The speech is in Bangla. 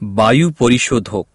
বায়ু পরিশোধক।